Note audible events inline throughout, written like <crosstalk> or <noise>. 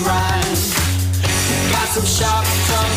grind. Got some sharp tongue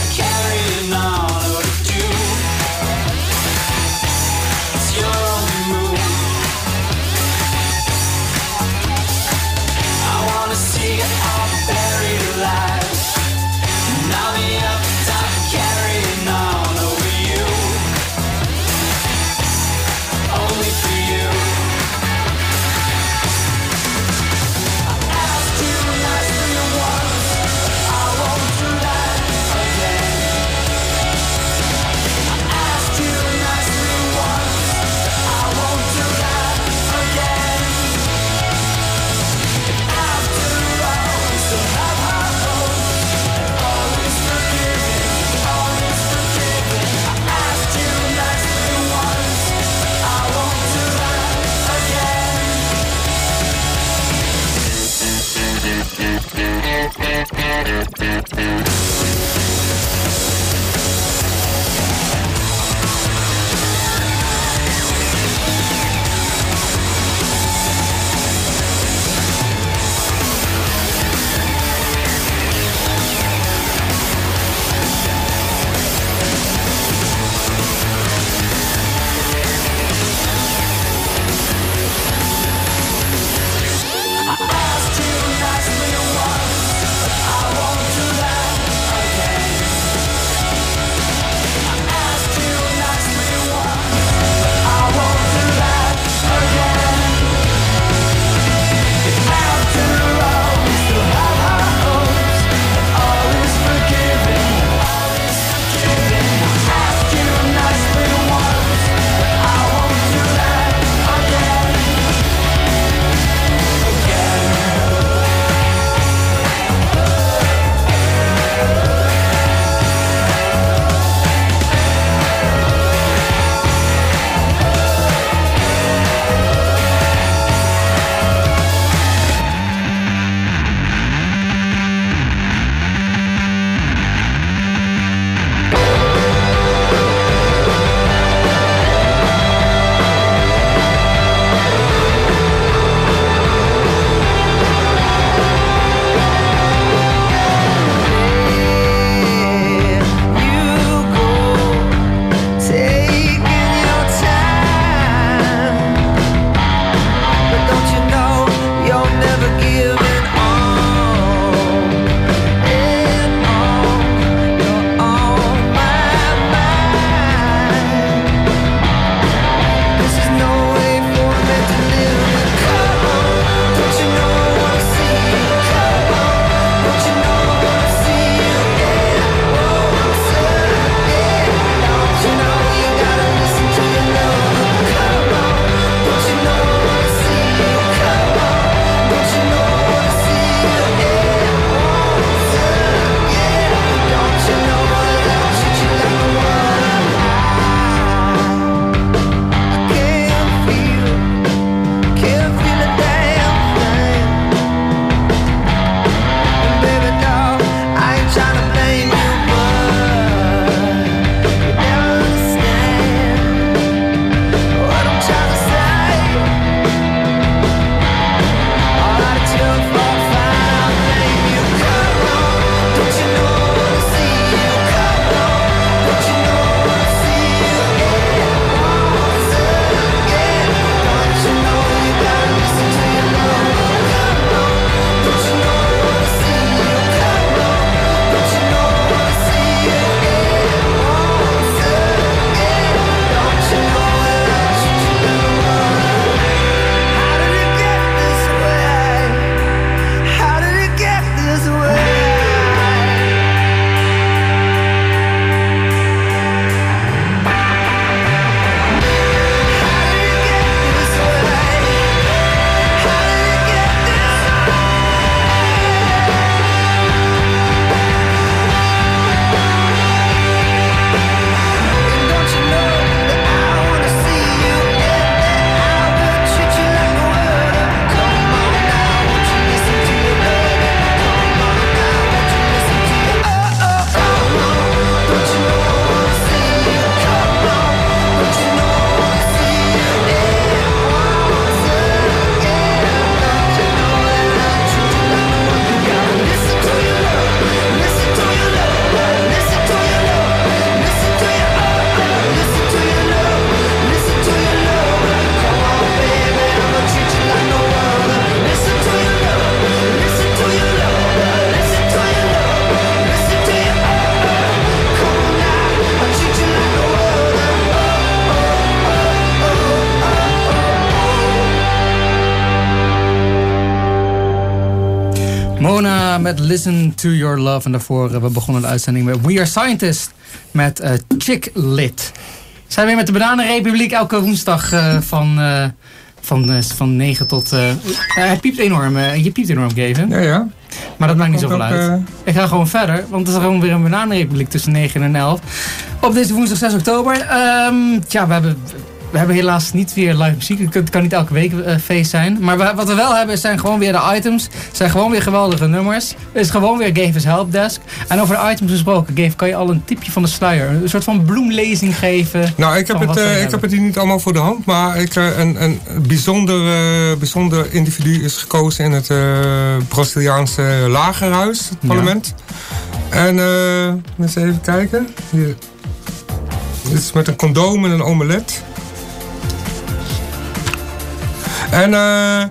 Listen to Your Love. En daarvoor uh, we begonnen de uitzending met We Are Scientists met uh, Chick Lit. Zijn weer met de Bananenrepubliek elke woensdag uh, van, van, van 9 tot... hij piept enorm. je piept enorm, Kevin. Ja, ja. Maar dat maakt niet zoveel uit. Ik ga gewoon verder, want het is gewoon weer een Bananenrepubliek tussen 9 en 11. Op deze woensdag 6 oktober. Um, tja, we hebben we hebben helaas niet weer live muziek. Het kan niet elke week uh, feest zijn. Maar we, wat we wel hebben zijn gewoon weer de items. Het zijn gewoon weer geweldige nummers. Het is gewoon weer Gave's Helpdesk. En over de items gesproken, Gave, kan je al een tipje van de sluier? Een soort van bloemlezing geven? Nou, ik heb, het, uh, ik heb het hier niet allemaal voor de hand. Maar ik, uh, een, een bijzonder, bijzonder individu is gekozen in het Braziliaanse lagerhuis, het parlement. Ja. En eens even kijken. Hier. Dit is met een condoom en een omelet. En uh,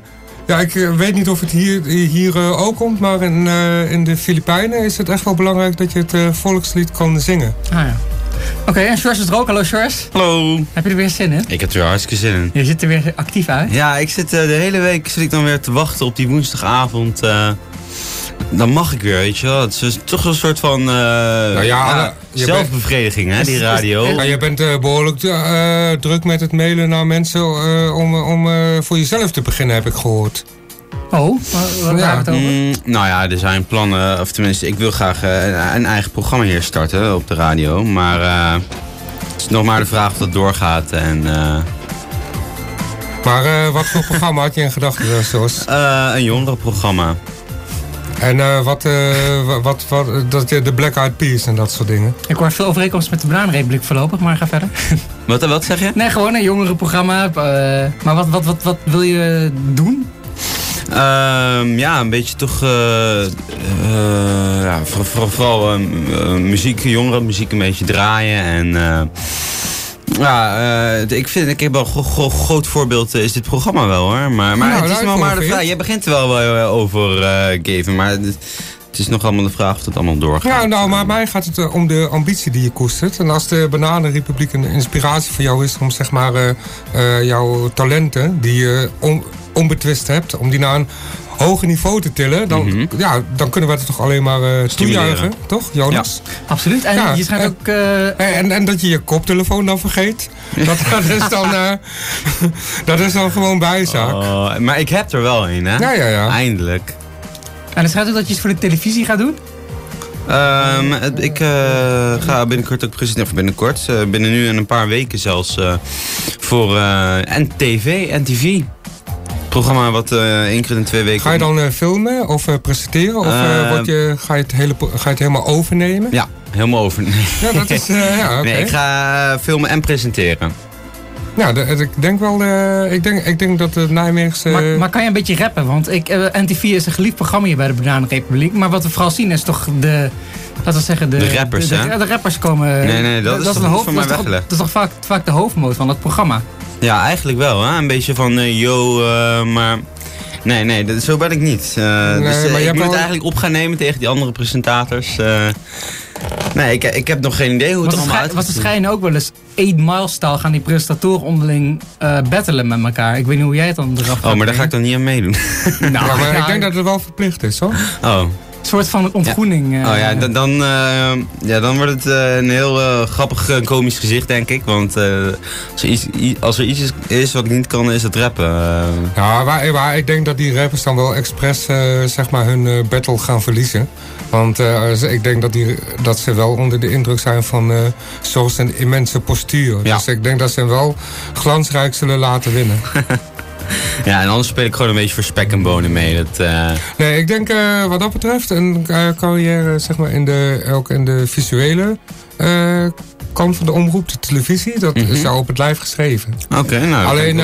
ja, ik eh, weet niet of het hier, hier uh, ook komt, maar in, in de Filipijnen is het echt wel belangrijk dat je het volkslied kan zingen. Ah ja. Oké, okay, en Sjors is er ook. Hallo Sjors. Hallo. Heb je er weer zin in? Ik heb er weer hartstikke zin in. Je ziet er weer actief uit. Ja, ik zit de hele week zit ik dan weer te wachten op die woensdagavond dan mag ik weer, weet je wel. Het is toch een soort van uh, nou ja, zelfbevrediging, hè, die radio. Ja, je bent uh, behoorlijk uh, druk met het mailen naar mensen om, om voor jezelf te beginnen, heb ik gehoord. Oh, wat ja. het over? Mm, nou ja, er zijn plannen, of tenminste, ik wil graag een eigen programma hier starten op de radio. Maar het is nog maar de vraag of dat doorgaat en... maar wat voor programma had je in gedachten, zoals? een jongerenprogramma. En uh, wat, uh, wat, wat, dat, de Black Eyed Peas en dat soort dingen. Ik hoor veel overeenkomsten met de Bananenrepubliek voorlopig, maar ga verder. Wat, wat zeg je? Nee, gewoon een jongerenprogramma. Uh, maar wat, wat, wat, wat wil je doen? Um, ja, een beetje toch. ja, vooral, vooral muziek, jongerenmuziek een beetje draaien. En ja, uh, ik vind, ik heb wel een groot voorbeeld uh, is dit programma wel hoor. Maar, maar nou, het is wel maar de vraag. Jij begint er wel uh, over, Geven, maar het, het, is nog allemaal de vraag of het allemaal doorgaat. Ja, nou, maar mij gaat het om de ambitie die je koestert. En als de Bananenrepubliek een inspiratie voor jou is om zeg maar jouw talenten die je onbetwist hebt, om die naar een hoger niveau te tillen, dan, mm -hmm. ja, dan kunnen we het toch alleen maar uh, toejuichen, toch, Jonas? Ja. Absoluut. En ja, je schijnt ook. Uh... En, en dat je je koptelefoon dan vergeet. Dat, dat, is dan, uh, <laughs> dat is dan gewoon bijzaak. Oh, maar ik heb er wel een, hè? Ja, ja, ja. Eindelijk. En het gaat ook dat je het voor de televisie gaat doen? Um, ik uh, ga binnenkort ook presenteren, of binnenkort, uh, binnen nu en een paar weken zelfs, uh, voor NTV, NTV programma wat uh, één keer in twee weken... Ga je dan uh, filmen of uh, presenteren? Of word je, ga, je het hele, ga je het helemaal overnemen? Ja, helemaal overnemen. Ja, dat is... ja, okay. <laughs> Nee, ik ga filmen en presenteren. Ja, de, ik denk wel, uh, ik, denk, ik denk dat de Nijmeegse... Maar, maar, kan je een beetje rappen? Want ik, uh, NTV is een geliefd programma hier bij de Bananenrepubliek. Maar wat we vooral zien is toch de... Laten we zeggen, de, de rappers, de, de, de, rappers komen... Nee, nee, dat, dat is, toch, hoofd, voor mij weggelegd. Dat is toch vaak, vaak de hoofdmoot van het programma? Ja, eigenlijk wel. Hè? Een beetje van, uh, yo, maar... Nee, nee, dat, zo ben ik niet. Uh, nee, dus, maar ik moet al... het eigenlijk op gaan nemen tegen die andere presentators. Uh, nee, ik, ik heb nog geen idee hoe het allemaal uit Was het schijnen ook wel eens 8 mile style gaan die presentatoren onderling uh, battelen met elkaar. Ik weet niet hoe jij het dan eraf Oh, maar daar ga ik dan niet aan meedoen. <laughs> nou, maar ik denk dat het wel verplicht is, hoor. Oh. Een soort van ontgroening. Ja. oh ja, dan, dan, uh, ja, dan wordt het uh, een heel uh, grappig komisch gezicht, denk ik. Want als er, iets, als, er iets, is wat ik niet kan, is het rappen. Ja, maar, maar, ik denk dat die rappers dan wel expres zeg maar hun battle gaan verliezen. Want ik denk dat, die, dat ze wel onder de indruk zijn van uh, zo'n immense postuur. Ja. Dus ik denk dat ze hem wel glansrijk zullen laten winnen. <laughs> <laughs> Ja, en anders speel ik gewoon een beetje voor spek en bonen mee. Dat, uh... Nee, ik denk uh, wat dat betreft een uh, carrière zeg maar, in de, ook in de visuele kant van de omroep, de televisie, dat mm -hmm. is jou op het lijf geschreven. Oké, okay, nou. Alleen,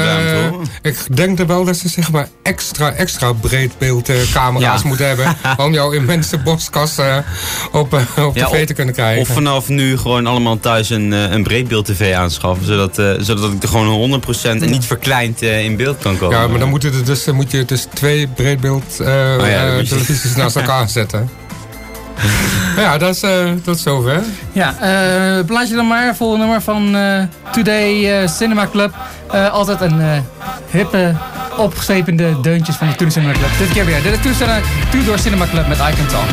ik denk er wel dat ze zeg maar extra, extra breedbeeldcamera's ja. moeten hebben. <laughs> om jouw immense borstkas op, op ja, tv te kunnen krijgen. Of vanaf nu gewoon allemaal thuis een, een breedbeeld-tv aanschaffen. Zodat, zodat ik er gewoon 100% en niet verkleind in beeld kan komen. Ja, maar dan moet, het dus, moet je dus twee breedbeeld oh ja, televisies naast <laughs> elkaar zetten. <laughs> ja, dat is, dat is zover. Ja, uh, plaat je dan maar. Volgende nummer van uh, Today Cinema Club. altijd een hippe opgezepende deuntjes van de Tour Cinema Club. Dit keer weer. De Tour Door Cinema Club met Icon Talk.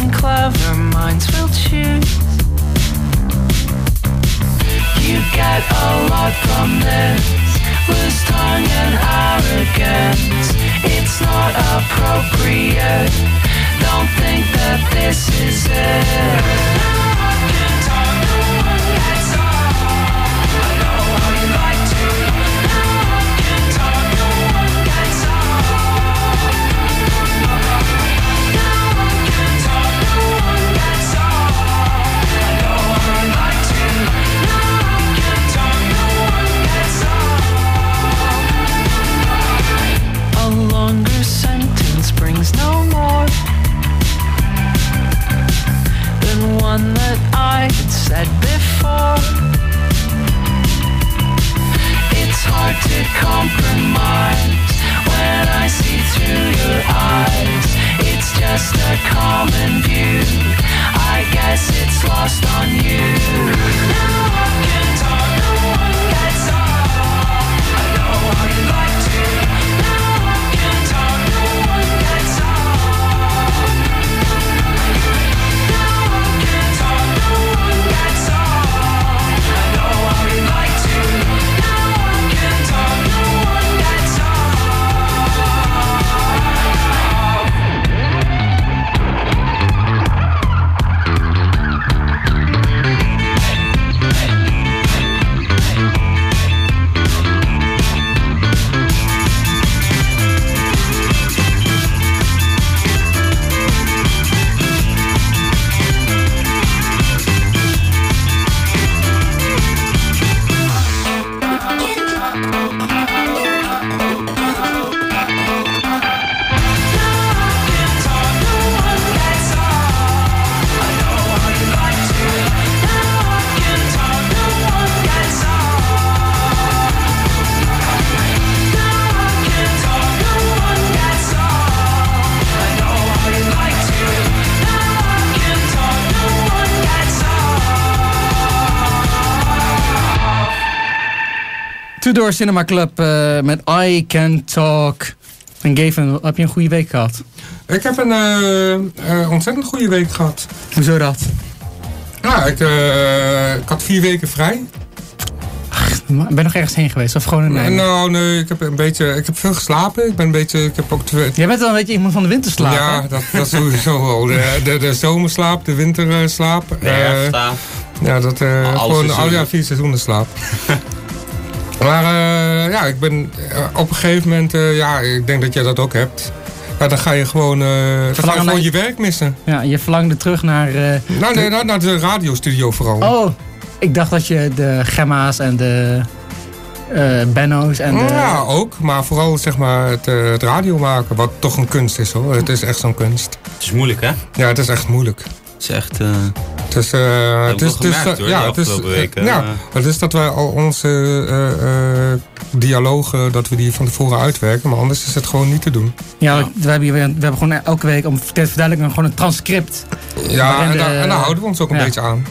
And clever minds will choose. You get a lot from this loose tongue and arrogance. It's not appropriate. Don't think that this is it. Compromise when I see through your eyes. It's just a common view. I guess it's lost on you. Now I Door Cinema Club uh, met I Can Talk. En Gavin, heb je een goede week gehad? Ik heb een uh, uh, ontzettend goede week gehad. Hoezo dat? Ja, ik, ik had vier weken vrij. Ach, ben je nog ergens heen geweest? Of gewoon een nee, Nou, nee, ik heb een beetje, ik heb veel geslapen. Ik ben een beetje, ik heb ook twee... Jij bent wel een beetje iemand van de winterslaap, Ja, dat, dat is sowieso wel. De, de, de zomerslaap, de winterslaap. Ja, ja, dat, gewoon al ja, vier seizoenen slaap. <laughs> Maar uh, ja, ik ben uh, op een gegeven moment, uh, ja, ik denk dat jij dat ook hebt. Ja, dan ga je gewoon, dan ga je, gewoon je werk missen. Ja, je verlangde terug naar... nou, nee, naar, naar de radiostudio vooral. Oh, ik dacht dat je de Gemma's en de Benno's en de... Ja, ook. Maar vooral zeg maar het, het radio maken, wat toch een kunst is hoor. Het is echt zo'n kunst. Het is moeilijk hè? Ja, het is echt moeilijk. Het is echt... Dus, uh, het is, dus, hoor, ja, het is, weken, ja, het is dat wij al onze uh, uh, dialogen, dat we die van tevoren uitwerken. Maar anders is het gewoon niet te doen. Ja, ja. We, hebben, we hebben gewoon elke week, om te verduidelijken, gewoon een transcript. Ja, en, de, daar, en daar houden we ons ook een ja. beetje aan.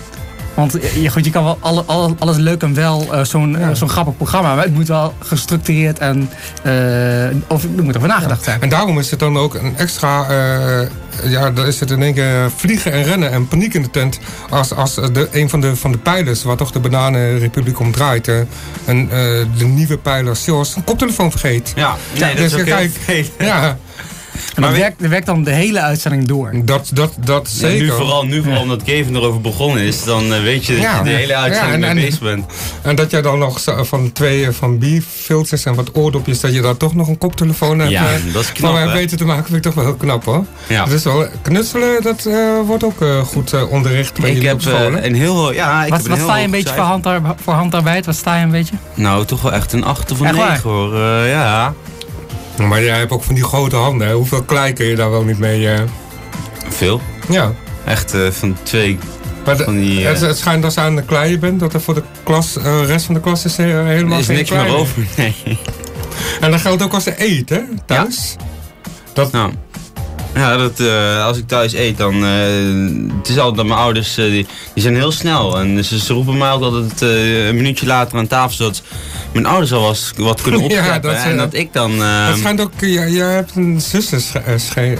Want je, goed, je kan wel alle, alle, alles leuk en wel uh, zo'n ja. uh, zo'n grappig programma, maar het moet wel gestructureerd en uh, of er moet over nagedacht zijn. En daarom is het dan ook een extra, ja, dan is het in één keer vliegen en rennen en paniek in de tent als, als de, een van de, van de pijlers, waar toch de Bananenrepubliek om draait, en de nieuwe pijler Sjors een koptelefoon vergeet. Ja, nee, dat dus is kijk, ja. En dat, werkt, dat werkt dan de hele uitzending door. Dat, dat, dat zeker. nu vooral, nu vooral omdat Kevin erover begonnen is, dan uh, weet je dat ja. je de hele uitzending ja, en, mee bezig bent. En dat jij dan nog van twee van B-filters en wat oordopjes, dat je daar toch nog een koptelefoon hebt. Ja, dat is knap. Om mij beter te maken, vind ik toch wel heel knap hoor. Ja. Dus wel, knutselen, dat uh, wordt ook uh, goed onderricht bij ik jullie heb, op school. een heel, ja, ik wat heb wat een sta je een beetje voor, handar, voor handarbeid? Wat sta je een beetje? Nou, toch wel echt een 8 of een 9 hoor. ja. Maar jij hebt ook van die grote handen. Hè? Hoeveel klei kun je daar wel niet mee? Uh... Veel. Ja. Echt uh, van twee. Maar de, van die, uh... het, het, schijnt als je aan de klei bent, dat er voor de klas, rest van de klas is helemaal is geen niks meer over. Nee. En dat geldt ook als ze eet, hè? Thuis. Dat, Nou, ja, dat, eh, als ik thuis eet, dan... eh, het is altijd dat mijn ouders, eh, die, die zijn heel snel. En ze, ze roepen mij ook altijd een minuutje later aan tafel, zodat mijn ouders al was, wat kunnen <laughs> Ja, opscheppen. dat, en dat ik dan... dat schijnt ook, ja, jij hebt een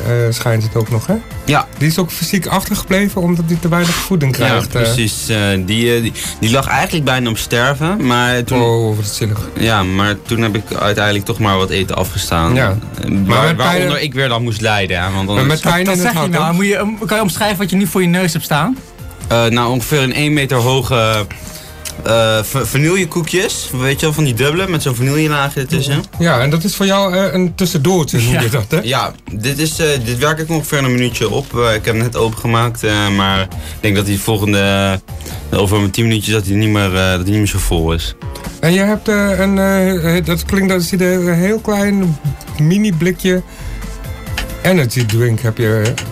eh, schijnt het ook nog, hè? ja, Die is ook fysiek achtergebleven omdat hij te weinig voeding ja, krijgt. eh. precies. die, die, die lag eigenlijk bijna op sterven. Maar toen, Oh, wat zielig. ja, maar toen heb ik uiteindelijk toch maar wat eten afgestaan. Ja. Maar waar- waaronder ik weer dan moest lijden. hè, Want Met zeg het je hart, nou? Moet je, um, kan je omschrijven wat je nu voor je neus hebt staan? Eh, nou, ongeveer een 1 meter hoge eh v- vanillekoekjes. Weet je wel, van die dubbele met zo'n vanillelaag ertussen. Ja, en dat is voor jou eh, een tussendoortje, noem je Ja. dat, hè? Ja, dit, is, eh, dit werk ik ongeveer een minuutje op. Eh, ik heb hem net opengemaakt, eh, maar ik denk dat hij volgende, eh, over een 10 minuutjes dat hij niet meer, eh, dat hij niet meer zo vol is. En je hebt eh, een, eh, dat klinkt dat je een heel klein mini blikje energy drink heb je eh,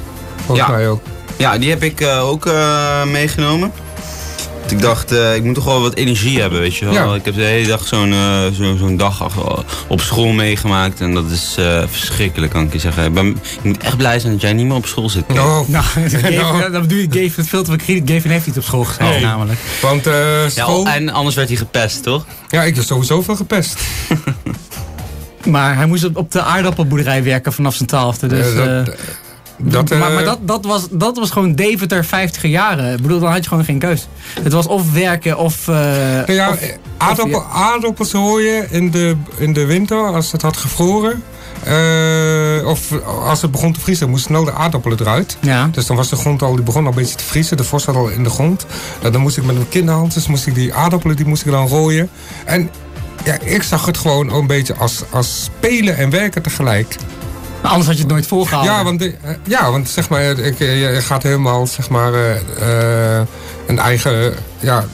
volgens Ja. mij ook. Ja, die heb ik eh, ook eh, meegenomen. Want Ik dacht, eh, ik moet toch wel wat energie hebben, weet je wel. Ja. Ik heb de hele dag zo'n zo, zo'n dag op school meegemaakt en dat is eh, verschrikkelijk, kan ik je zeggen. Ik, ben, ik moet echt blij zijn dat jij niet meer op school zit. Oh, <laughs> Nou, <laughs> Nou. dat bedoel je Gavin het veel te kritiek. Gavin heeft niet op school gezeten Nee. namelijk. want eh, Ja, school... Ja, en anders werd hij gepest, toch? ik heb sowieso veel gepest. <laughs> Maar hij moest op, de aardappelboerderij werken vanaf zijn twaalfde. Dus, Eh, dat, eh, dat, eh, maar maar dat, dat, was, dat was gewoon Deventer 50 jaren. Ik bedoel, dan had je gewoon geen keus. Het was of werken of... Nou ja, of- aardappel, aardappels je in de, in de winter als het had gevroren. of als het begon te vriezen, moesten snel de aardappelen eruit. ja. Dus dan was de grond al, die begon al een beetje te vriezen. De vos zat al in de grond. Dan moest ik met mijn kinderhandjes, moest ik die aardappelen, die moest ik dan rooien. En ja, ik zag het gewoon een beetje als, als spelen en werken tegelijk. Maar anders had je het nooit volgehouden. Ja, want, de- eh, ja, want zeg maar, ik, eh, je gaat helemaal zeg maar, eh, eh, een eigen, ja,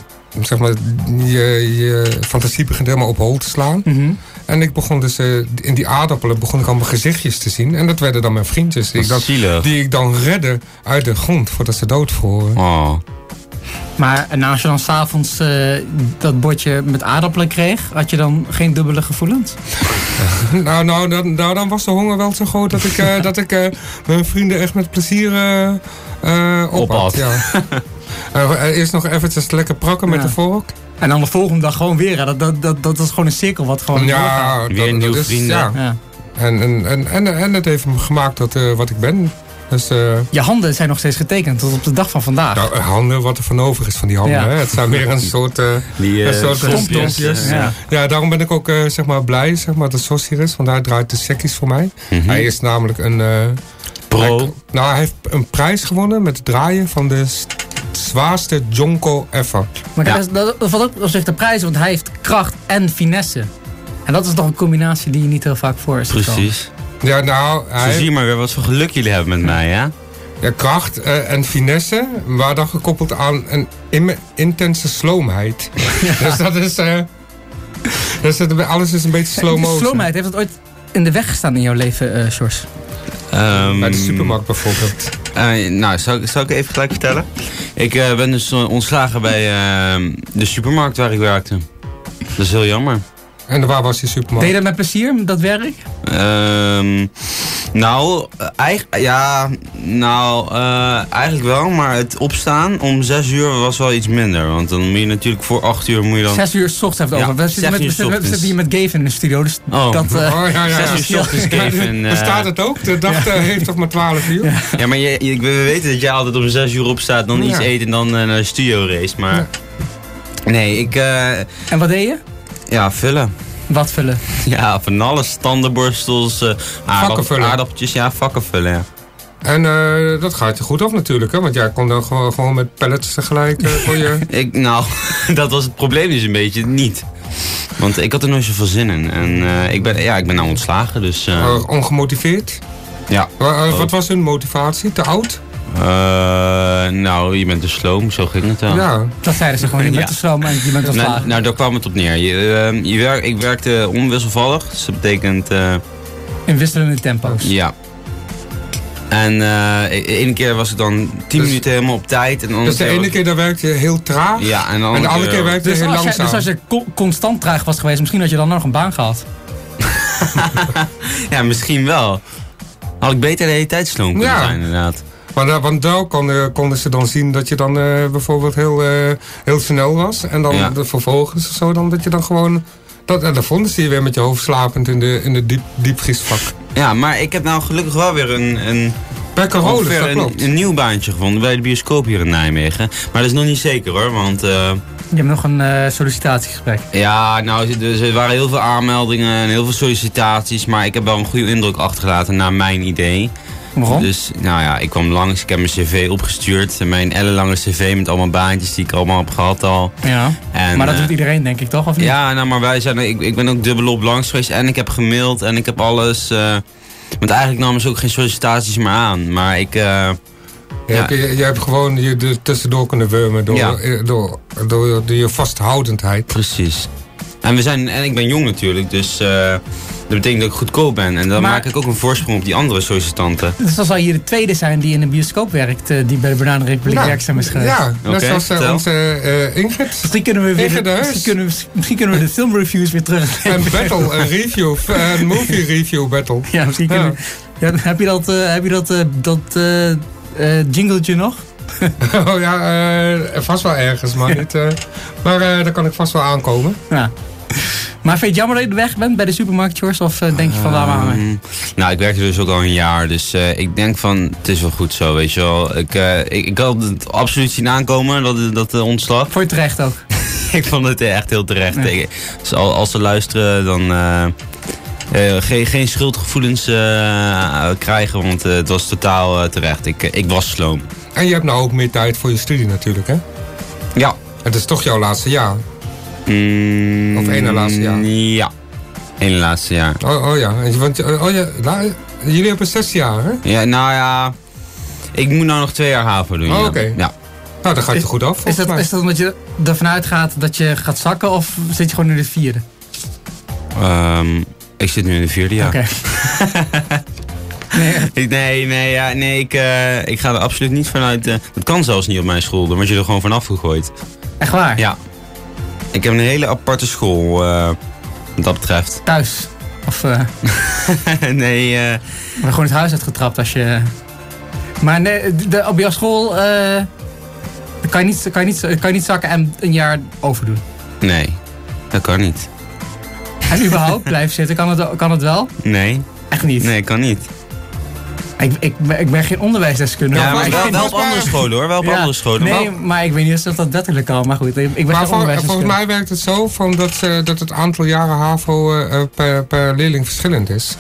zeg maar, je, je fantasie begint helemaal op hol te slaan. Mhm. En ik begon dus, eh, in die aardappelen begon ik allemaal gezichtjes te zien. En dat werden dan mijn vriendjes. Die ik dan, die ik dan redde uit de grond voordat ze doodvroren. Oh. Maar en als je dan s'avonds eh dat bordje met aardappelen kreeg, had je dan geen dubbele gevoelens? <laughs> Nou, nou, dan, nou, dan was de honger wel zo groot dat ik, eh, dat ik eh, mijn vrienden echt met plezier eh eh, op had. Ja. <laughs> Eh, eerst nog eventjes lekker prakken met de vork. En dan de volgende dag gewoon weer. hè. Dat, dat, dat, dat is gewoon een cirkel wat gewoon doorgaat. Ja, Weer een nieuwe is- vrienden. Ja. Ja. En, en, en, en, en het heeft me gemaakt eh, wat ik ben. Dus eh, Je handen zijn nog steeds getekend tot op de dag van vandaag. nou, handen, wat er van over is van die handen. Ja. Hè? Het zijn meer een soort, eh Die, een eh, soort stompjes, eh, Ja. Ja. daarom ben ik ook eh, zeg maar, blij zeg maar, dat Sos hier is. Want hij draait de sekkies voor mij. Mhm. Hij is namelijk een... eh, Pro. Hij, nou, hij heeft een prijs gewonnen met het draaien van de zwaarste jonko ever. Maar Ja. dat, dat, valt ook op zich de prijs, want hij heeft kracht en finesse. En dat is toch een combinatie die je niet heel vaak voor is. Precies. Ja, nou, Zo hij zie je maar weer wat voor geluk jullie hebben met mij, hè? ja, kracht eh, en finesse, maar dan gekoppeld aan een intense sloomheid. <laughs> Dus dat is... eh dus dat, alles is een beetje slow Die motion. Sloomheid, heeft dat ooit in de weg gestaan in jouw leven, eh Sjors? Ehm, Bij de supermarkt bijvoorbeeld. eh, nou, zal, ik- zal ik even gelijk vertellen? Ik eh, ben dus eh, ontslagen bij eh, de supermarkt waar ik werkte. Dat is heel jammer. En waar was die Deed je supermarkt? dat met plezier, dat werk? Ehm, nou, eh, eigen- ja, nou, eh, eigenlijk wel, maar het opstaan om 6 uur was wel iets minder. Want dan moet je natuurlijk voor 8 uur moet je dan... Zes uur s ochtends heeft het Ja, over. We zitten, zes met, uur we, s zitten, we ochtends. zitten hier met Gavin in de studio, dus Oh. dat... eh, Oh, ja, ja. Zes uur 's ochtends eh, Bestaat het ook? De dag heeft toch maar 12 uur? Ja, maar je, je- we weten dat jij altijd om 6 uur opstaat, dan iets eten en dan eh, naar de studio race. Maar nee, ik, eh, En wat deed je? Ja, vullen. Wat vullen? Ja, van alles. Tandenborstels, eh vullen. aardappeltjes, ja, vakken vullen, ja. En eh, dat gaat je goed af natuurlijk, hè? Want jij kon dan gewoon, gewoon met pallets tegelijk eh, voor je... <laughs> Ik, nou, <laughs> dat was het probleem dus een beetje niet. Want ik had er nooit zoveel zin in. En eh, ik, ben, ja, ik ben nou ontslagen, dus eh, eh, ongemotiveerd. ja. Wa- eh, Oh. wat was hun motivatie? Te oud? Eh, nou, je bent een sloom, zo ging het dan. Ja. Dat zeiden ze gewoon. Je bent Ja. te sloom en je bent Nou, ontslagen. nou, daar kwam het op neer. Je, eh, je werk, ik werkte onwisselvallig, dus dat betekent... eh, In wisselende tempo's. Ja. En eh de ene keer was ik dan 10 Dus- minuten helemaal op tijd. En de Dus de ene keer dan werkte je heel traag. Ja, en de en andere, de andere keer werkte je Dus heel langzaam. dus als je co- constant traag was geweest, misschien had je dan nog een baan gehad. <laughs> ja, misschien wel. Had ik beter de hele tijd sloom kunnen Ja. zijn, inderdaad. Maar daar- want daar konden, konden ze dan zien dat je dan eh, bijvoorbeeld heel, eh, heel snel was. En dan Ja. de vervolgens of zo, dan dat je dan gewoon... Dat, en dan vonden ze je weer met je hoofd slapend in de, in de diep, diepvriesvak. Ja, maar ik heb nou gelukkig wel weer een, een, dat een, klopt. een nieuw baantje gevonden bij de bioscoop hier in Nijmegen. Maar dat is nog niet zeker hoor, want... eh, Je hebt nog een eh, sollicitatiegesprek. Ja, nou, er waren heel veel aanmeldingen en heel veel sollicitaties. Maar ik heb wel een goede indruk achtergelaten naar mijn idee. Waarom? Dus, nou ja, ik kwam langs, ik heb mijn cv opgestuurd. Mijn ellenlange cv met allemaal baantjes die ik allemaal heb gehad al. ja. En, maar dat eh, doet iedereen, denk ik, toch? Of niet? Ja, nou, maar wij zijn, ik, ik ben ook dubbelop langs geweest en ik heb gemaild en ik heb alles. eh, want eigenlijk namen ze ook geen sollicitaties meer aan. Maar ik, eh, Je, ja. hebt, je, je hebt gewoon je er tussendoor kunnen wurmen door, Ja. door, door, door je vasthoudendheid. precies. En, we zijn, en ik ben jong natuurlijk, dus eh, dat betekent dat ik goedkoop ben. En dan Maar- maak ik ook een voorsprong op die andere sollicitanten. Dus dan zal je de tweede zijn die in een bioscoop werkt, eh, die bij de Bananenrepubliek Nou, werkzaam is geweest. Ja, net Oké, zoals eh, onze eh, Ingrid. Misschien kunnen we weer, Ingrid de misschien kunnen we, misschien kunnen we de filmreviews weer terug. <laughs> Een battle, een review, een movie review battle. <laughs> Ja, misschien kunnen we- ja, heb je dat, heb je dat, dat eh, eh, jingletje nog? <laughs> Oh ja, eh, vast wel ergens, maar niet. eh, maar daar kan ik vast wel aankomen. Ja. Maar vind je het jammer dat je weg bent bij de supermarkt, George? Of eh, denk je van, laat maar hangen? Ehm, nou, ik werkte dus ook al een jaar, dus eh, ik denk van, het is wel goed zo, weet je wel. Ik, eh, ik, ik had het absoluut zien aankomen, dat, dat ontslag. Voor je terecht ook. <laughs> ik vond het echt heel terecht. Ja. Ik- dus al- als ze luisteren, dan eh, eh, geen, geen schuldgevoelens eh, krijgen, want het was totaal terecht. Ik, ik was sloom. En je hebt nou ook meer tijd voor je studie natuurlijk, hè? Ja. Het is toch jouw laatste jaar? Mm, Of één na laatste jaar? Ja. Eén laatste jaar. Oh, oh ja, want oh, ja la- jullie hebben zes jaar, hè? Ja, nou ja, ik moet nou nog twee jaar HAVO doen. Oh, ja. oké. Ja. Nou, dan gaat je Is- goed af, Is volgens dat, mij. is dat omdat je ervan uitgaat dat je gaat zakken of zit je gewoon in de vierde? Ehm, ik zit nu in de vierde jaar. Oké. <laughs> nee, Nee, nee, ja, nee ik, eh, ik ga er absoluut niet vanuit. eh dat kan zelfs niet op mijn school, dan word je er gewoon vanaf gegooid. echt waar? Ja. Ik heb een hele aparte school, eh, wat dat betreft. Thuis? Of eh, <laughs> nee, eh, maar gewoon het huis uitgetrapt als je... Maar nee, de, op jouw school kan, je niet, kan, je niet, kan je niet zakken en een jaar overdoen. nee, dat kan niet. En überhaupt blijven <laughs> zitten, kan het, kan het wel? Nee, Echt niet. nee, kan niet. Ik, ik, ben- ik ben geen onderwijsdeskundige. Ja, maar maar ik wel, vind- wel op andere scholen hoor, wel op Ja, andere scholen. Nee, Wel- maar ik weet niet of dat wettelijk kan. Maar goed, ik ben Maar geen vol- volgens onderwijsdeskundige. mij werkt het zo van dat, eh, dat het aantal jaren HAVO eh, eh, per, per leerling verschillend is.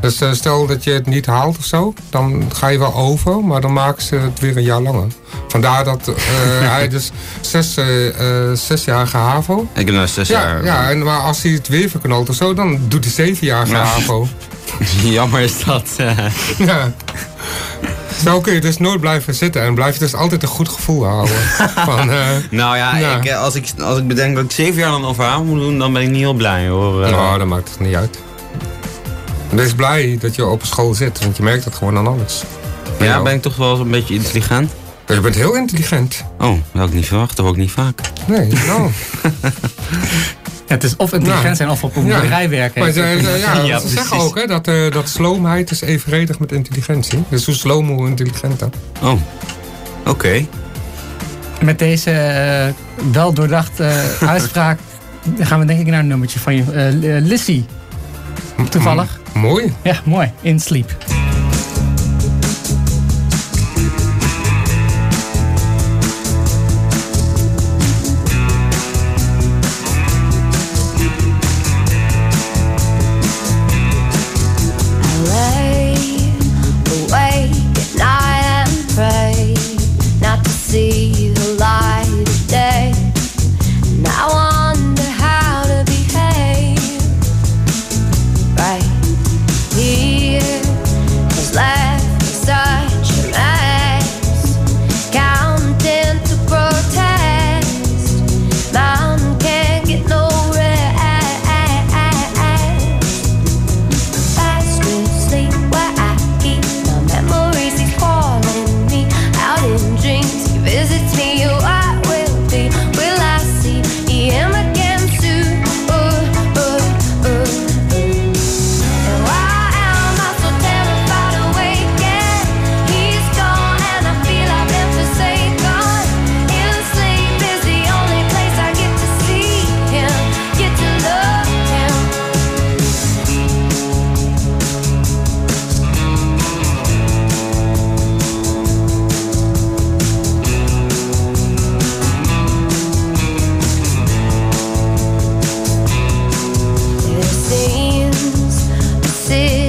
Dus eh, stel dat je het niet haalt of zo, dan ga je wel over, maar dan maken ze het weer een jaar langer. Vandaar dat eh, <laughs> hij dus zes, eh, zesjarige HAVO. Ik heb nou zes Ja, jaar. ja en, maar als hij het weer verknalt of zo, dan doet hij zevenjarige Ja. HAVO. <laughs> Jammer is dat. <laughs> Ja. Zo kun je dus nooit blijven zitten en blijf je dus altijd een goed gevoel houden. Van, nou ja, Ja. Ik, als, ik, als ik bedenk dat ik zeven jaar dan over moet doen, dan ben ik niet heel blij hoor. Nou, dat maakt het niet uit. Wees blij dat je op school zit, want je merkt het gewoon aan alles. ja, ben ik toch wel een beetje intelligent? Je bent heel intelligent. Oh, dat had ik niet verwacht, dat hoor ik niet vaak. Nee, <laughs> nou. Ja, het is of intelligent zijn of op een Ja. boerderij werken. Maar ze, ja, Ja, ze zeggen ook hè, dat, eh, dat sloomheid is evenredig met intelligentie. Dus hoe sloom, hoe intelligenter. Oh, oké. Met deze eh, wel doordachte eh, <laughs> uitspraak gaan we denk ik naar een nummertje van je. Lissy. Toevallig. Mooi. Ja, mooi. In Sleep. see.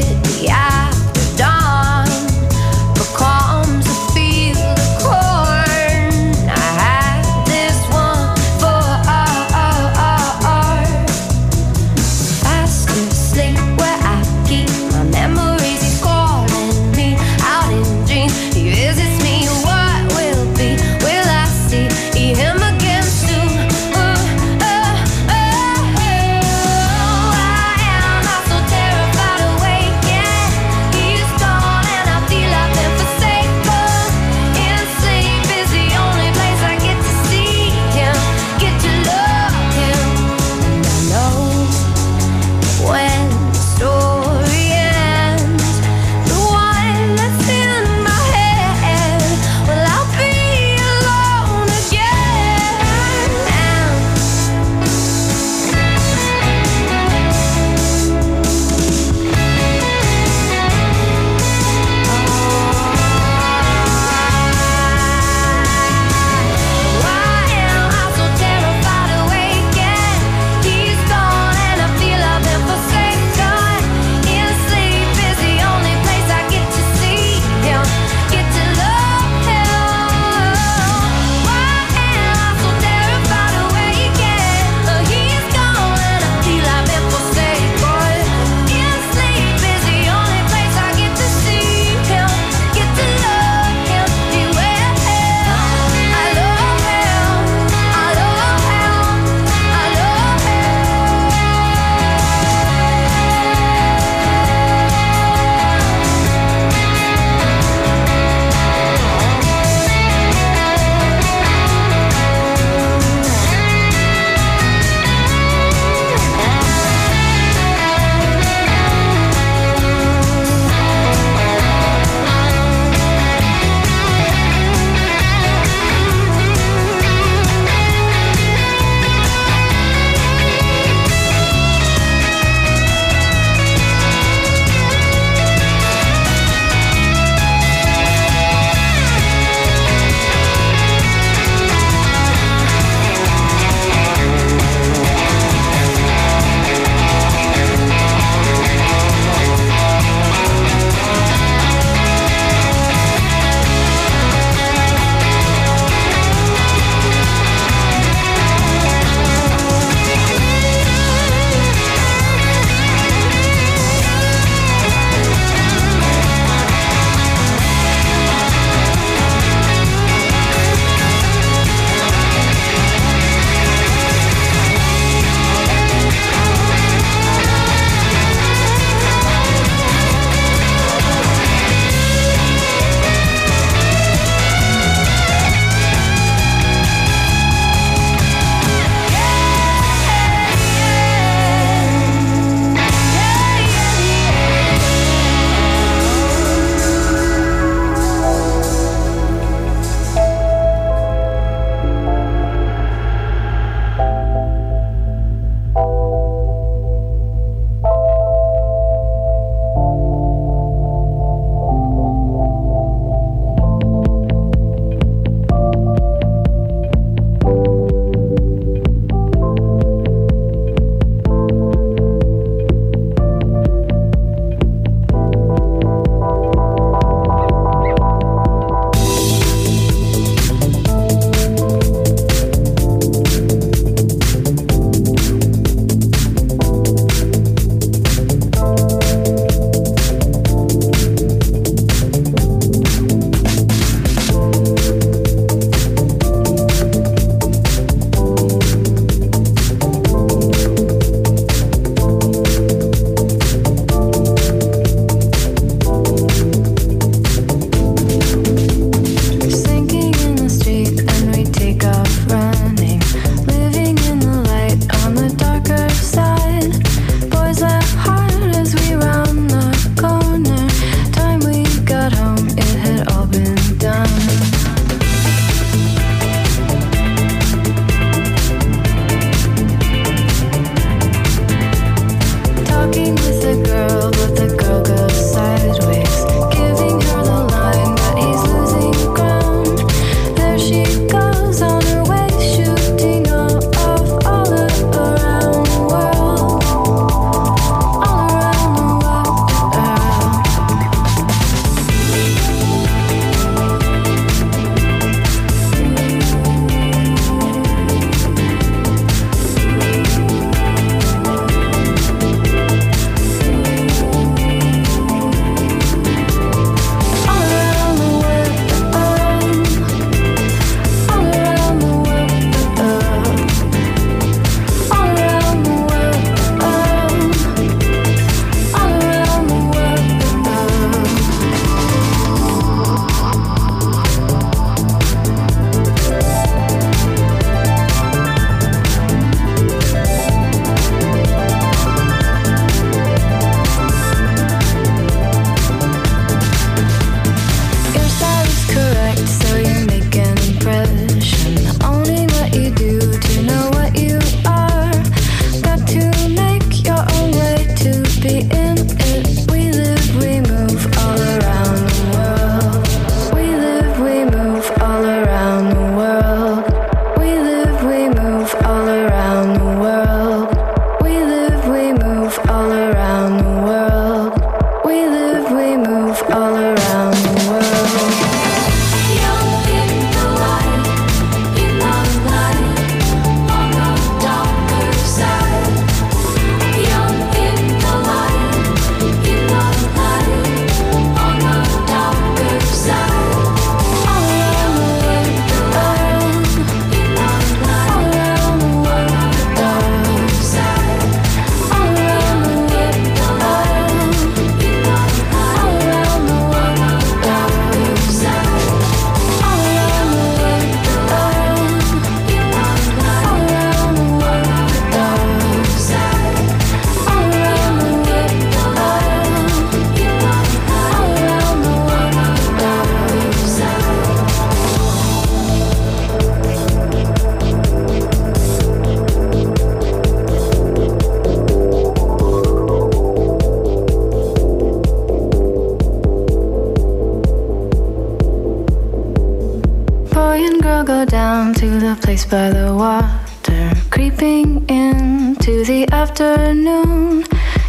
By the water, creeping into the afternoon.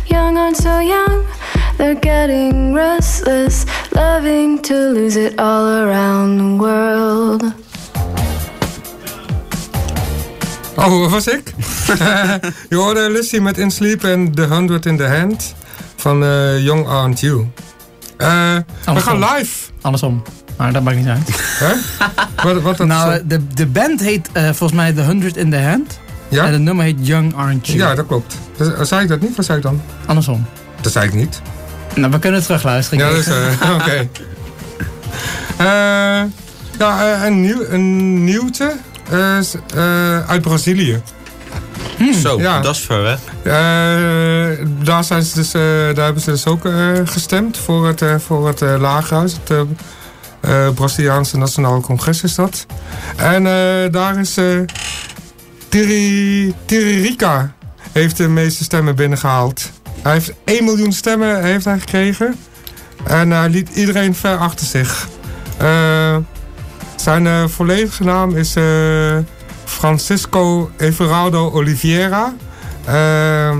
Young aren't so young, they're getting restless, loving to lose it all around the world. Oh, waar was ik? <laughs> Je hoorde Lucy met In Sleep en The Hundred in the Hand van eh, Young Aren't You. Eh, we gaan live. Andersom. Maar dat maakt niet uit. Hè? wat, wat dat nou, zo- de, de band heet eh, volgens mij The Hundred in the Hand. ja? En het nummer heet Young Aren't You. ja, dat klopt. Dus, zei ik dat niet? Wat zei ik dan? Andersom. Dat zei ik niet. Nou, we kunnen het terugluisteren. Ja, dus, eh, <laughs> oké. Eh, ja, eh, een, nieuw, een nieuwte eh, eh, uit Brazilië. Zo, ja. dat is ver weg. Eh, daar, zijn ze dus, eh, daar hebben ze dus ook eh, gestemd voor het, eh, voor het eh, Lagerhuis. Het eh, eh, Braziliaanse Nationale Congres is dat. En eh, daar is eh Tiri, Tiririca heeft de meeste stemmen binnengehaald. Hij heeft 1 miljoen stemmen heeft hij gekregen. En hij liet iedereen ver achter zich. Eh, zijn eh, volledige naam is eh, Francisco Everaldo Oliveira. Eh,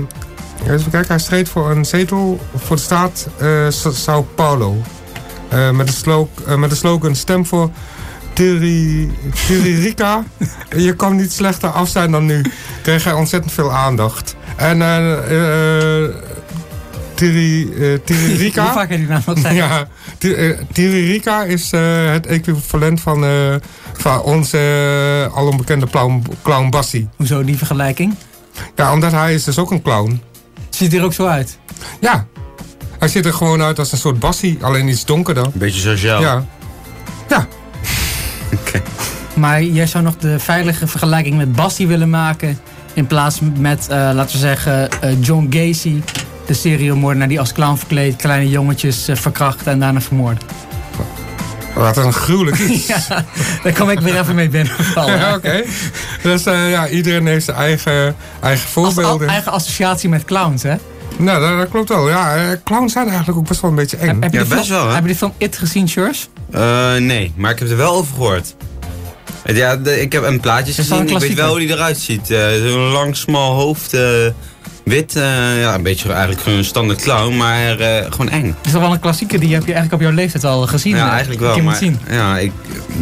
even kijken, hij streed voor een zetel voor de staat eh, Sa- Sao Paulo. Eh, met, de slogan, eh, met de slogan stem voor Tiri, Tiririca. <laughs> Je kan niet slechter af zijn dan nu. Kreeg hij ontzettend veel aandacht. En eh eh, Tiri, eh, <laughs> Hoe vaak heb je die naam nog zeggen? Ja, Ti- Tiririca is het equivalent van, van onze uh, alombekende clown, clown Bassie. Hoezo die vergelijking? Ja, omdat hij is dus ook een clown. Ziet er ook zo uit. Ja, hij ziet er gewoon uit als een soort Bassie, alleen iets donkerder. Een beetje zoals jou. Ja. Ja, <laughs> Maar jij zou nog de veilige vergelijking met Basti willen maken. In plaats met, eh, laten we zeggen, eh, John Gacy. De seriemoordenaar die als clown verkleed kleine jongetjes eh, verkracht en daarna vermoord. wat een gruwelijk <laughs> iets. Ja, daar kom ik weer even mee binnen. <laughs> Ja, oké. Dus eh, ja, iedereen heeft zijn eigen, eigen Als al- voorbeelden. eigen associatie met clowns, hè? Nou, dat, dat klopt wel. Ja, eh, clowns zijn eigenlijk ook best wel een beetje eng. Heb je Ja, de best film- wel, hè? Heb je de film It gezien, Sjors? Eh, nee, maar ik heb er wel over gehoord. Ja, de- ik heb een plaatje is wel gezien. een Ik weet klassieker. wel hoe die eruit ziet. Eh, Zo'n lang, smal hoofd. eh, wit. eh, ja, een beetje eigenlijk gewoon een standaard clown, maar eh, gewoon eng. Dat is toch wel een klassieker, die heb je eigenlijk op jouw leeftijd al gezien. Ja, eh, eigenlijk een wel. Maar, zien. ja, ik,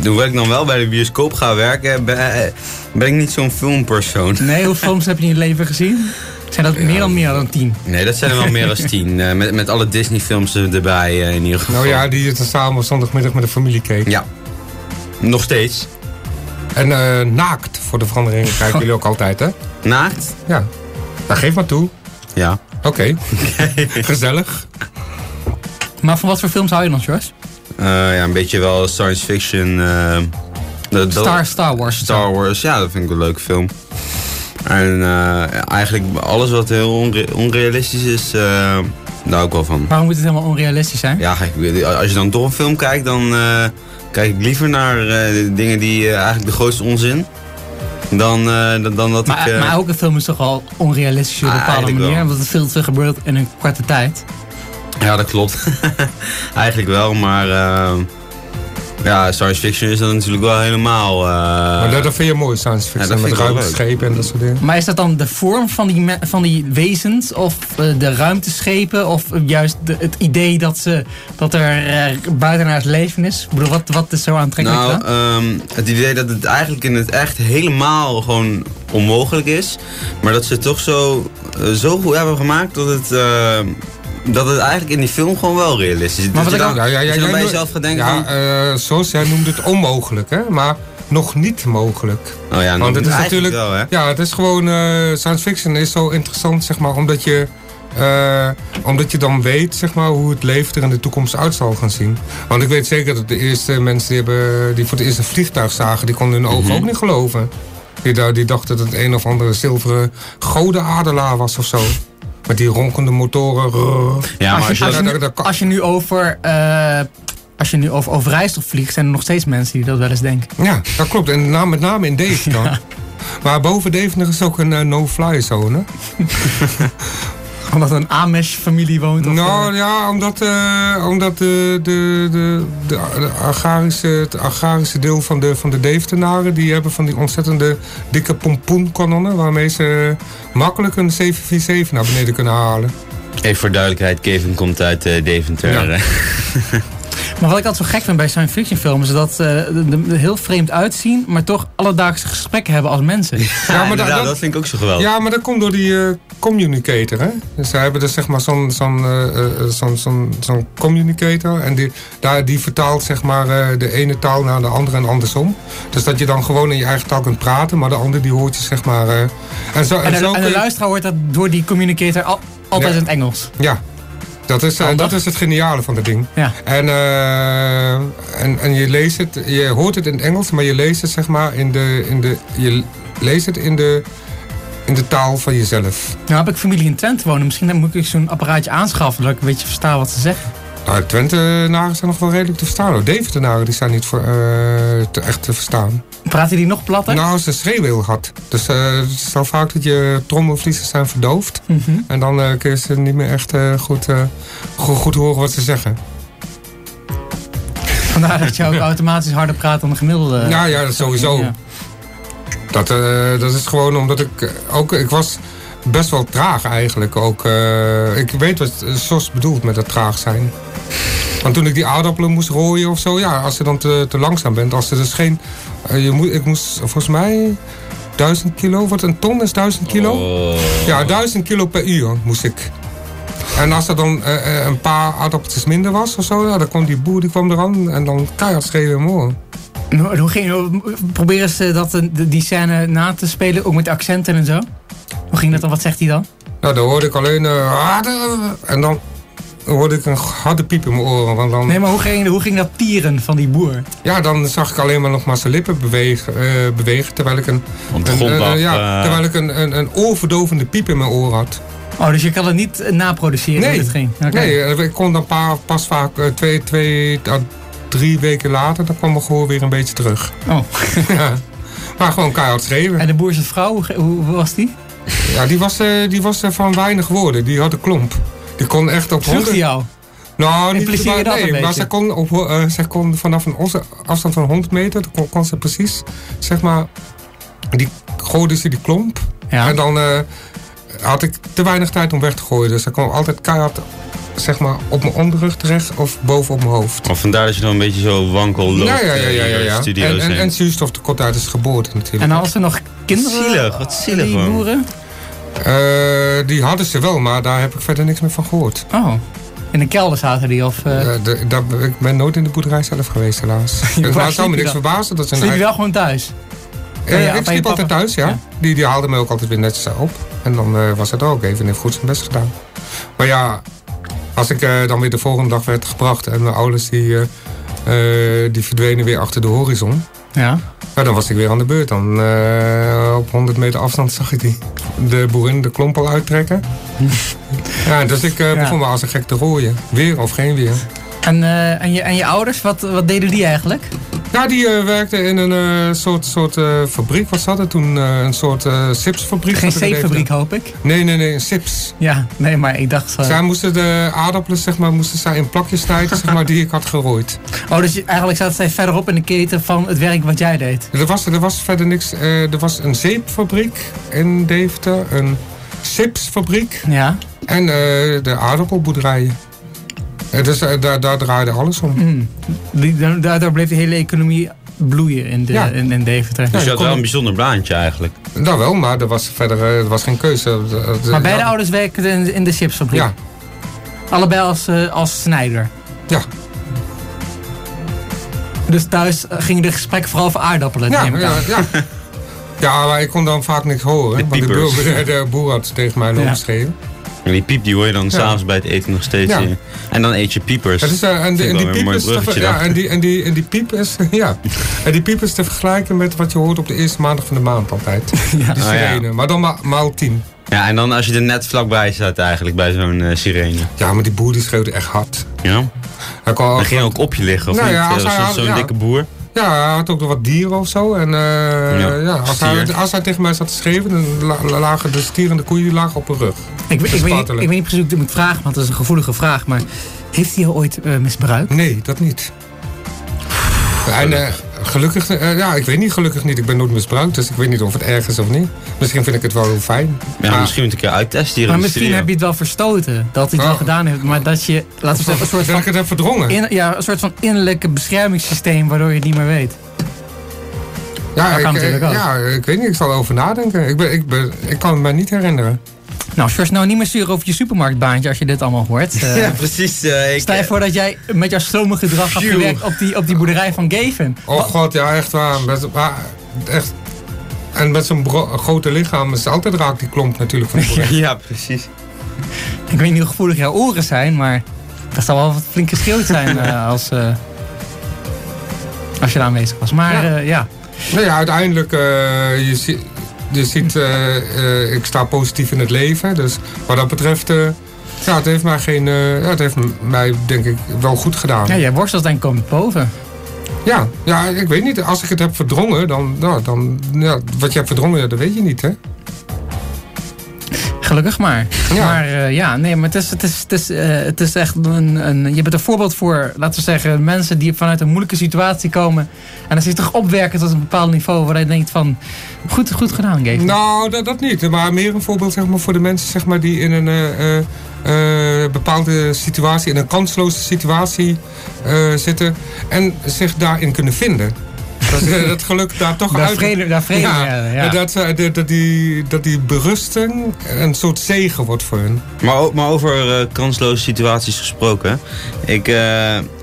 hoewel ik dan wel bij de bioscoop ga werken, ben, eh, ben ik niet zo'n filmpersoon. Nee, <laughs> hoeveel films heb je in je leven gezien? Zijn dat meer dan meer dan tien? Nee, dat zijn er wel meer dan tien. <laughs> Eh, met, met alle Disney-films erbij eh, in ieder geval. Nou ja, die is samen op zondagmiddag met de familie keek. Ja. Nog steeds. En eh, naakt, voor de verandering, kijken jullie ook altijd, hè? Naakt? Ja. Nou, geef maar toe. Ja. Oké. <laughs> Gezellig. Maar van wat voor films hou je dan? Eh, ja, een beetje wel science fiction. eh, Star, Star Wars. Star Wars, ja, dat vind ik een leuke film. En eh, eigenlijk alles wat heel onre- onrealistisch is, eh daar hou ik wel van. Waarom moet het helemaal onrealistisch zijn? Ja, als je dan toch een film kijkt, dan eh, kijk ik liever naar dingen die eigenlijk de grootste onzin. Dan, dan, dan dat Maar, ik... maar elke film is toch al onrealistisch op een Ah, bepaalde manier. wel. Omdat er veel te gebeurt in een korte tijd. Ja, dat klopt. <laughs> eigenlijk wel, maar... Ja, science fiction is dan natuurlijk wel helemaal... eh, maar dat, dat vind je mooi, science Ja, fiction. dat vind met ruimteschepen en dat soort dingen. Maar is dat dan de vorm van die, van die wezens? Of eh, de ruimteschepen? Of juist de- het idee dat, ze, dat er eh, buitenaards leven is? Ik bedoel, wat, wat is zo aantrekkelijk Nou, ehm, het idee dat het eigenlijk in het echt helemaal gewoon onmogelijk is. Maar dat ze het toch zo, zo goed hebben gemaakt dat het, eh, dat het eigenlijk in die film gewoon wel realistisch is. Maar dat wat ik dan, Ja, ja, jij bij jezelf gaat denken Ja, van... eh, zoals jij noemde het onmogelijk, hè? Maar nog niet mogelijk. Oh ja, Want het is natuurlijk. wel, hè? ja, het is gewoon. eh, science fiction is zo interessant, zeg maar, omdat je. eh, omdat je dan weet, zeg maar, hoe het leven er in de toekomst uit zal gaan zien. Want ik weet zeker dat de eerste mensen die, hebben, die voor het eerst een vliegtuig zagen, die konden hun ogen Mhm. ook niet geloven. Die, die dachten dat het een of andere zilveren gouden adelaar was of zo. Met die ronkende motoren. Ja, maar als, je, als je als, je nu, dat kan- als je nu over... eh, als je nu over Overijssel vliegt, zijn er nog steeds mensen die dat wel eens denken. Ja, dat klopt. En na- met name in Deventer. Maar boven Deventer is ook een eh, no-fly zone. <laughs> <laughs> Omdat een Amish-familie woont. Of, Nou eh, ja, omdat, eh, omdat de, de, de, de, de agrarische, het agrarische deel van de, van de Deventenaren... die hebben van die ontzettende dikke pompoenkanonnen... waarmee ze makkelijk een 747 naar beneden kunnen halen. Even voor duidelijkheid, Kevin komt uit eh, Deventer. Ja. <laughs> eh. Maar wat ik altijd zo gek vind bij science fiction films... is dat ze er heel vreemd uitzien... maar toch alledaagse gesprekken hebben als mensen. Ja, maar dat- vind ik ook zo geweldig. Ja, maar dat komt door die eh, communicator, hè? Dus zij hebben dus zeg maar zo'n zo'n eh, eh, zo'n zo'n zo'n communicator. En die, daar, die vertaalt zeg maar eh, de ene taal naar de andere en andersom. Dus dat je dan gewoon in je eigen taal kunt praten, maar de ander die hoort je zeg maar... eh, en zo, En de, zo en kun de je- luisteraar hoort dat door die communicator al- altijd Ja. in het Engels. Ja, dat is, eh, Handig. dat is het geniale van het ding. Ja. En, eh, en, en je leest het, je hoort het in het Engels, maar je leest het zeg maar in de, in de, je leest het in de, in de taal van jezelf. Nou heb ik familie in Twente wonen. Misschien moet ik zo'n apparaatje aanschaffen... dat ik een beetje versta wat ze zeggen. Nou, Twentenaren zijn nog wel redelijk te verstaan. hoor. Deventenaren die zijn niet voor, eh, te, echt te verstaan. Praten die nog platter? Nou, ze schreeuwen heel hard. Dus eh, het is vaak dat je trommelvliezen zijn verdoofd. Mhm. En dan eh, kun je ze niet meer echt goed, goed, horen wat ze zeggen. Vandaar dat je ook automatisch harder praat dan de gemiddelde. Ja, ja, dat sowieso. Ja. Dat, dat is gewoon omdat ik ook... Ik was best wel traag eigenlijk ook. ik weet wat Sos bedoelt met dat traag zijn. Want toen ik die aardappelen moest rooien of zo... Ja, als je dan te, te langzaam bent. Als er dus geen... eh, je moet, ik moest volgens mij... Duizend kilo, wat een ton is duizend kilo? Oh. Ja, duizend kilo per uur moest ik. En als er dan eh, eh, een paar aardappeltjes minder was of zo... Ja, dan kwam die boer die kwam eraan en dan keihard schreeuwen in mijn oor. En hoe- ging, proberen ze dat, die scène na te spelen, ook met accenten en zo? Hoe ging dat dan? Wat zegt hij dan? Nou, dan hoorde ik alleen... en dan hoorde ik een harde piep in mijn oren. Want dan, Nee, maar hoe ging, hoe ging dat tieren van die boer? ja, dan zag ik alleen maar nog maar zijn lippen bewegen, eh, bewegen terwijl ik een, een, ja, eh. terwijl ik een, een, een oorverdovende piep in mijn oor had. Oh, dus je kan het niet naproduceren hoe Nee, het ging? Oké. nee eh, ik kon dan pa- pas vaak twee, twee à drie weken later, dan kwam mijn gehoor weer een beetje terug. Oh. <laughs> ja. Maar gewoon keihard schreeuwen. En de boer zijn vrouw, hoe, was die? Ja, die was, eh, die was eh, van weinig woorden. Die had een klomp. Die kon echt op Vroeg hij jou? Nou, niet dat nee, maar zij kon, op, eh, zij kon vanaf een afstand van 100 meter, kon, kon ze precies, zeg maar, die gooide ze die klomp. Ja. En dan eh, had ik te weinig tijd om weg te gooien. Dus zij kwam altijd keihard, zeg maar, op mijn onderrug terecht of boven op mijn hoofd. Of vandaar dat je dan een beetje zo wankel loopt Ja, ja, ja, ja, ja. in ja. de studio's En, en, en zuurstoftekort uit is geboorte natuurlijk. En als er nog kinderen... Zielig, wat zielig, Die man. boeren? Eh, die hadden ze wel, maar daar heb ik verder niks meer van gehoord. Oh. In de kelder zaten die of... eh Eh, de- daar- ik ben nooit in de boerderij zelf geweest, helaas. maar <laughs> het zou sliep me niks dan? verbazen dat ze sliep je eigen- wel gewoon thuis? Eh, Ja, ik sliep altijd thuis, ja. Ja. Die, die haalde me ook altijd weer netjes op. En dan was het ook even en heeft goed zijn best gedaan. Maar ja, als ik dan weer de volgende dag werd gebracht... en mijn ouders die, die verdwenen weer achter de horizon... Ja. Ja, dan was ik weer aan de beurt. Dan eh, op 100 meter afstand zag ik die, de boerin de klomp al uittrekken. <laughs> ja, dus ik Ja. begon maar als een gek te rooien. Weer of geen weer. En, eh, en, je, en je ouders, wat, wat deden die eigenlijk? Ja, die eh, werkte in een eh, soort, soort eh, fabriek. Wat zat het toen? Een soort chipsfabriek. Geen er zeefabriek, Deventer. hoop ik. Nee, nee, nee, chips. Ja, nee, maar ik dacht... Zij moesten de aardappelen, zeg maar, moesten zij in plakjes snijden, zeg maar, die ik had gerooid. <laughs> Oh, dus je- eigenlijk zat zij verderop in de keten van het werk wat jij deed. Er was, er was verder niks. er was een zeepfabriek in Deventer, een chipsfabriek Ja. en de aardappelboerderijen. Dus eh, daar, daar draaide alles om. Mm. Die, da- daardoor bleef de hele economie bloeien in, de, Ja. in, in Deventer. Dus je had wel een bijzonder baantje eigenlijk. Nou wel, maar er was verder eh, er was geen keuze. Eh, Maar beide ja, ouders werkten in, in de chipsfabriek? Ja, Allebei als, eh, als snijder? ja. Dus thuis gingen de gesprekken vooral over aardappelen? Ja, neem ik ja, ja. <laughs> Ja, maar ik kon dan vaak niks horen. De want de boer, de, de boer had tegen mij lopen Ja. En die piep die hoor je dan s'avonds bij het eten nog steeds. Ja. En dan eet je piepers. Het is, eh, en, die- en die piep is te, ja, en, die, en, die, en die piep is, <laughs> ja. En die piep is te vergelijken met wat je hoort op de eerste maandag van de maand altijd. <laughs> Ja. Die Oh, sirene, maar dan ma maal tien. Ja, en dan als je er net vlakbij staat eigenlijk, bij zo'n eh, sirene. Ja, maar die boer die schreeuwde echt hard. Ja? Hij kon, ging ook op je liggen, of Nou niet? ja, Zo'n dikke boer. Ja, hij had ook nog wat dieren of zo. En eh, Ja, ja, als, hij, stier. als hij tegen mij zat te schreeuwen, dan la- lagen de stieren en de koeien die lagen op hun rug. Ik, weet- ik, weet, ik weet niet precies hoe ik dit moet vragen, want het is een gevoelige vraag. Maar heeft hij jou ooit eh, misbruikt? Nee, dat niet. En eh, gelukkig, eh, ja, ik weet niet, gelukkig niet. Ik ben nooit misbruikt, dus ik weet niet of het erg is of niet. Misschien vind ik het wel heel fijn. Ja, Maar- misschien moet ik een keer uittesten hier Maar in de misschien heb je het wel verstoten dat hij het wel Oh. gedaan heeft. Maar dat je, laten we zeggen, een soort dat ik van, het heb verdrongen. in, ja, een soort van innerlijke beschermingssysteem waardoor je het niet meer weet. Ja, Dat ik, kan eh, natuurlijk ook. ja, ik weet niet, ik zal erover nadenken. Ik, ben, ik, ben, ik kan het me niet herinneren. Nou, George, nou niet meer zuur over je supermarktbaantje als je dit allemaal hoort. <laughs> Eh, Ja, precies. eh, ik, Stel je voor dat jij met jouw slome gedrag had gewerkt op die, op die boerderij van Gavin. Oh god, ja, echt waar. Echt. En met zo'n grote lichaam is altijd raak die klomp natuurlijk van de <laughs> ja, precies. Ik weet niet hoe gevoelig jouw oren zijn, maar dat zal wel wat flink gescheeld zijn <laughs> eh, als, eh, als je daar aanwezig was. Maar Ja. ja, ja. Nou ja, uiteindelijk, eh, je, je ziet, eh, eh, ik sta positief in het leven. Dus wat dat betreft, eh, ja, het heeft mij geen, ja, het heeft mij denk ik wel goed gedaan. ja, jij worstelt ik komt boven. Ja, ja, ik weet niet. Als ik het heb verdrongen, dan, nou, dan ja, wat je hebt verdrongen, dat weet je niet, hè? Gelukkig maar. Ja. Maar eh, ja, nee, maar het is, het is, het is, eh, het is echt een, een... Je bent een voorbeeld voor, laten we zeggen, mensen die vanuit een moeilijke situatie komen. En dan zich toch opwerken tot een bepaald niveau waar je denkt van... Goed, goed gedaan, Gavin. Nou, dat, dat niet. Maar meer een voorbeeld zeg maar, voor de mensen zeg maar, die in een eh, bepaalde situatie, in een kansloze situatie zitten en zich daarin kunnen vinden. Dat, eh, dat geluk daar toch Daar uit. vrede, daar vrede ja, Dat, eh, dat, dat, die, dat die berusting een soort zegen wordt voor hun. Maar, maar over eh, kansloze situaties gesproken. Ik eh,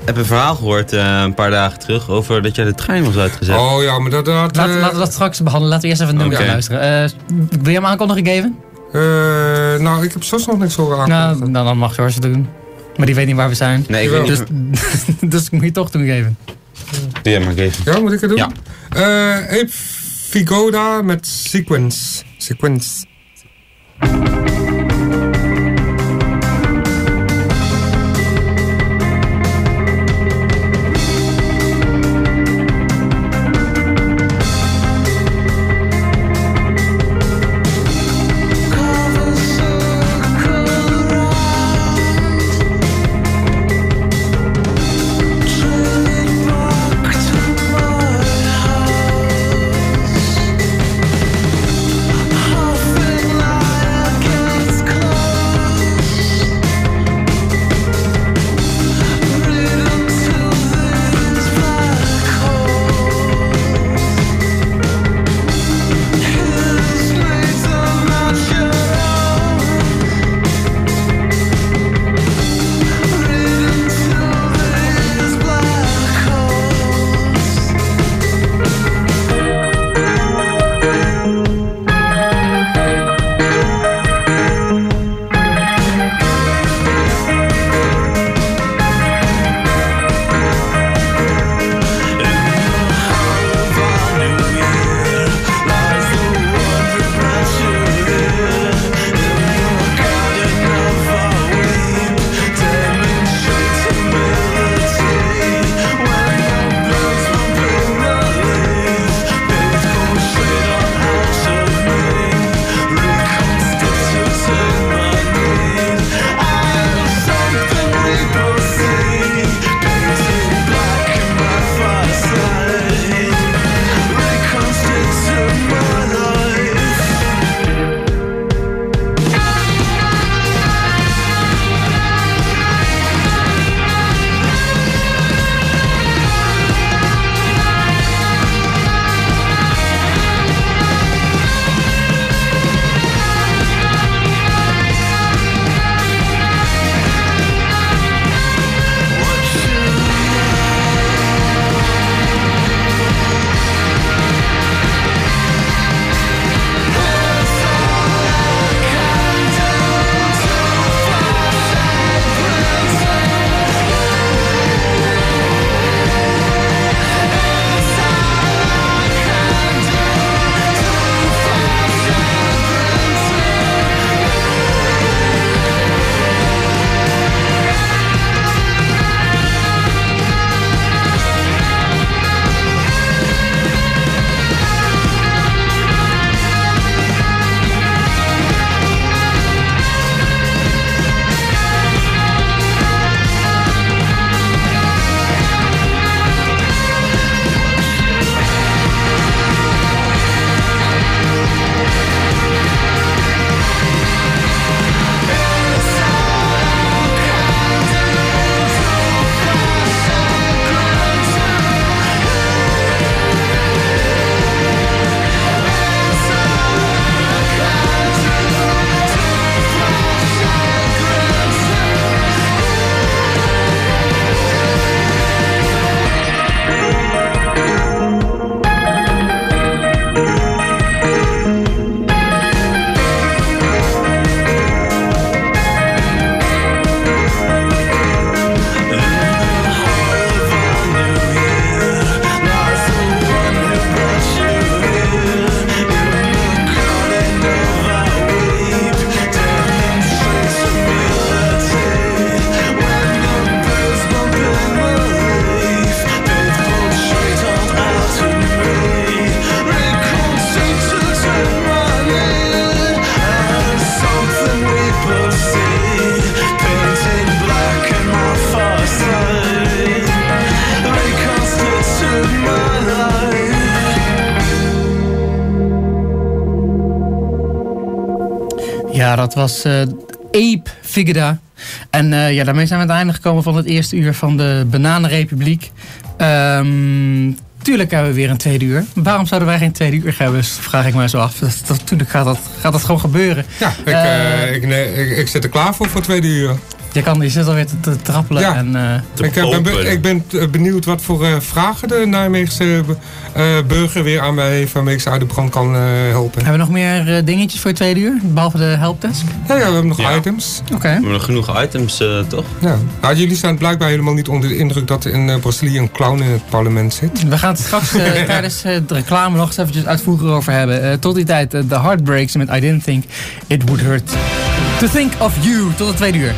heb een verhaal gehoord eh, een paar dagen terug over dat jij de trein was uitgezet. Oh ja, maar dat... dat Laten, laten we dat straks behandelen. Laten we eerst even een nummer luisteren. Eh, wil je hem aankondigen, eh, nou, ik heb zo nog niks horen Nou, aankondigen. dan, dan mag George het doen. Maar die weet niet waar we zijn. nee, ik weet niet. Dus, <laughs> dus ik moet je toch doen, Gavin. Doe jij maar even. Ja, moet ik het doen? Ja. Eh Ape Vigoda met Sequence. Sequence. Figura. En eh, ja, daarmee zijn we aan het einde gekomen van het eerste uur van de Bananenrepubliek. Ehm tuurlijk hebben we weer een tweede uur. Waarom zouden wij geen tweede uur hebben, vraag ik me zo af. Dat, dat, tuurlijk gaat dat, gaat dat gewoon gebeuren. Ja, ik, eh, ik, nee, ik, ik zit er klaar voor voor tweede uur. Je, kan, je zit alweer te, te trappelen. Ja. En, eh, Ik, eh, ben, be- ik ben eh, benieuwd wat voor eh, vragen de Nijmeegse eh, burger weer aan mij ik ze uit de brand kan eh, helpen. hebben we nog meer eh, dingetjes voor het tweede uur? Behalve de helpdesk? Ja, ja, we hebben nog Ja. items. Oké. We hebben nog genoeg items, eh, toch? Ja. Nou, jullie zijn blijkbaar helemaal niet onder de indruk dat er in eh, Brazilië een clown in het parlement zit. We gaan het straks eh, <laughs> tijdens eh, de reclame nog eens eventjes uitvoerig over hebben. Eh, tot die tijd, The Heartbreaks met I Didn't Think It Would Hurt To Think of You. Tot het tweede uur.